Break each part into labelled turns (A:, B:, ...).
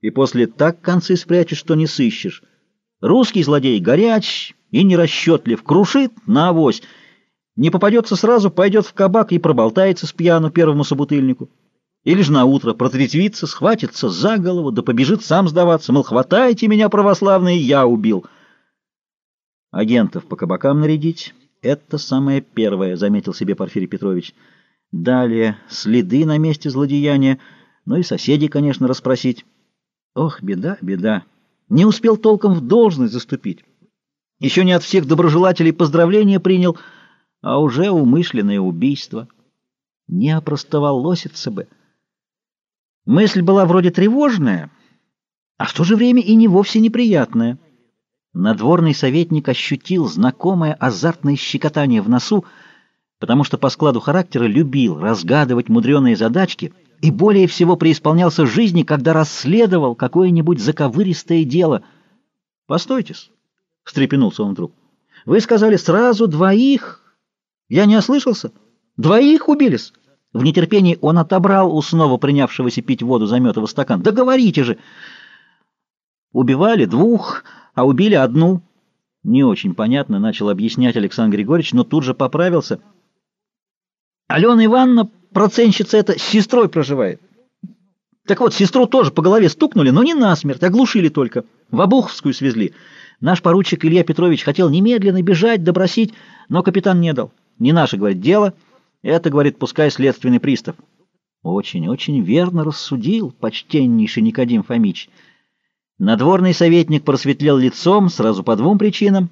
A: и после так концы спрячешь, что не сыщешь. Русский злодей горяч и нерасчетлив, крушит на авось. Не попадется сразу, пойдет в кабак и проболтается с пьяну первому собутыльнику. Или же на утро протрезвится, схватится за голову, да побежит сам сдаваться, мол, хватайте меня, православные, я убил. Агентов по кабакам нарядить — это самое первое, — заметил себе Порфирий Петрович. Далее следы на месте злодеяния, ну и соседей, конечно, расспросить. Ох, беда, беда. Не успел толком в должность заступить. Еще не от всех доброжелателей поздравления принял, а уже умышленное убийство. Не опростоволоситься бы. Мысль была вроде тревожная, а в то же время и не вовсе неприятная. Надворный советник ощутил знакомое азартное щекотание в носу, потому что по складу характера любил разгадывать мудреные задачки и более всего преисполнялся жизни, когда расследовал какое-нибудь заковыристое дело. «Постойте-с», — встрепенулся он вдруг, — «вы сказали сразу двоих. Я не ослышался? Двоих убились?» В нетерпении он отобрал у снова принявшегося пить воду заметого стакан. «Да говорите же!» «Убивали двух, а убили одну». Не очень понятно, начал объяснять Александр Григорьевич, но тут же поправился — Алена Ивановна, проценщица эта, с сестрой проживает. Так вот, сестру тоже по голове стукнули, но не насмерть, оглушили только. В Обуховскую свезли. Наш поручик Илья Петрович хотел немедленно бежать, добросить, но капитан не дал. Не наше, говорит, дело. Это, говорит, пускай следственный пристав. Очень-очень верно рассудил почтеннейший Никодим Фомич. Надворный советник просветлел лицом сразу по двум причинам.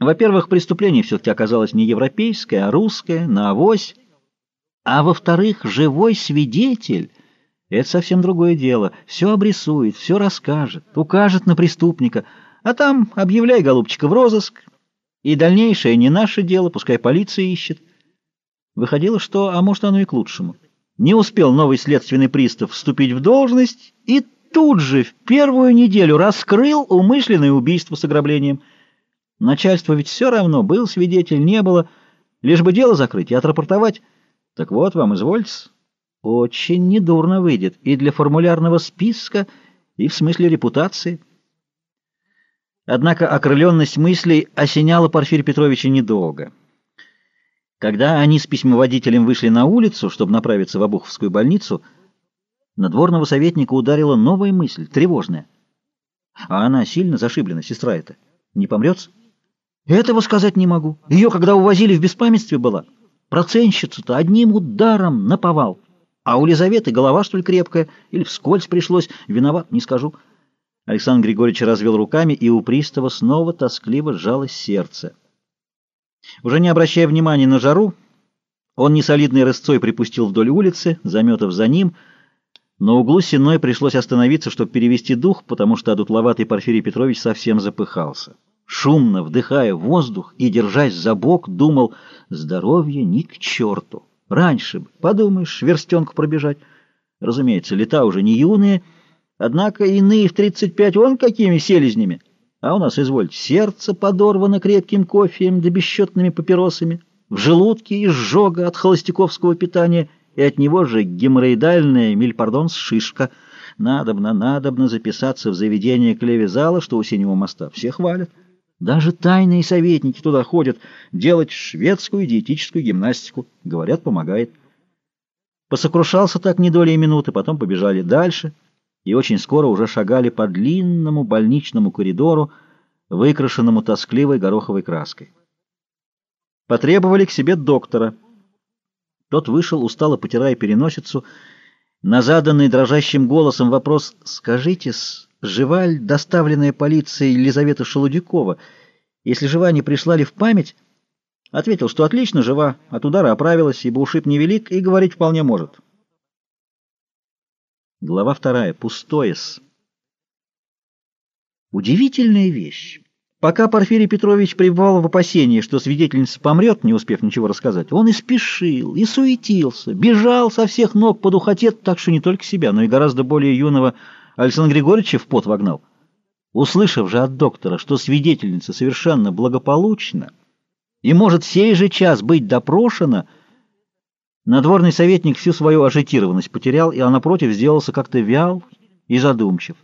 A: Во-первых, преступление все-таки оказалось не европейское, а русское, на авось. А во-вторых, живой свидетель — это совсем другое дело. Все обрисует, все расскажет, укажет на преступника. А там объявляй, голубчика, в розыск. И дальнейшее не наше дело, пускай полиция ищет. Выходило, что, а может, оно и к лучшему. Не успел новый следственный пристав вступить в должность и тут же в первую неделю раскрыл умышленное убийство с ограблением. Начальство ведь все равно, был свидетель, не было, лишь бы дело закрыть и отрапортовать. Так вот вам, извольте. Очень недурно выйдет и для формулярного списка, и в смысле репутации. Однако окрыленность мыслей осеняла Порфирия Петровича недолго. Когда они с письмоводителем вышли на улицу, чтобы направиться в Обуховскую больницу, надворного советника ударила новая мысль, тревожная. А она сильно зашиблена, сестра эта. Не помрется? Этого сказать не могу. Ее, когда увозили в беспамятстве, была. Проценщицу-то одним ударом наповал. А у Лизаветы голова, что ли, крепкая? Или вскользь пришлось? Виноват, не скажу. Александр Григорьевич развел руками, и у пристава снова тоскливо сжалось сердце. Уже не обращая внимания на жару, он несолидной рысцой припустил вдоль улицы, заметав за ним. На углу Сенной пришлось остановиться, чтобы перевести дух, потому что одутловатый Порфирий Петрович совсем запыхался шумно вдыхая воздух и, держась за бок, думал, здоровье ни к черту. Раньше бы, подумаешь, верстенку пробежать. Разумеется, лета уже не юные, однако иные в тридцать пять вон какими селезнями. А у нас, извольте, сердце подорвано крепким кофеем да бесчетными папиросами, в желудке изжога от холостяковского питания, и от него же геморроидальная, мильпардон, шишка. Надобно, надобно записаться в заведение клевизала, что у Синего моста. Все хвалят. Даже тайные советники туда ходят делать шведскую диетическую гимнастику. Говорят, помогает. Посокрушался так не долей минуты, потом побежали дальше и очень скоро уже шагали по длинному больничному коридору, выкрашенному тоскливой гороховой краской. Потребовали к себе доктора. Тот вышел, устало потирая переносицу, на заданный дрожащим голосом вопрос «Скажите-с, жива ли доставленная полицией Елизавета Шелудякова? Если жива, не пришла ли в память? Ответил, что отлично жива, от удара оправилась, ибо ушиб невелик и говорить вполне может. Глава вторая. Пустоес. Удивительная вещь. Пока Порфирий Петрович пребывал в опасении, что свидетельница помрет, не успев ничего рассказать, он и спешил, и суетился, бежал со всех ног по духоте, так что не только себя, но и гораздо более юного Александр Григорьевич в пот вогнал. Услышав же от доктора, что свидетельница совершенно благополучна и может сей же час быть допрошена, надворный советник всю свою ажитированность потерял, и, а напротив, сделался как-то вял и задумчив.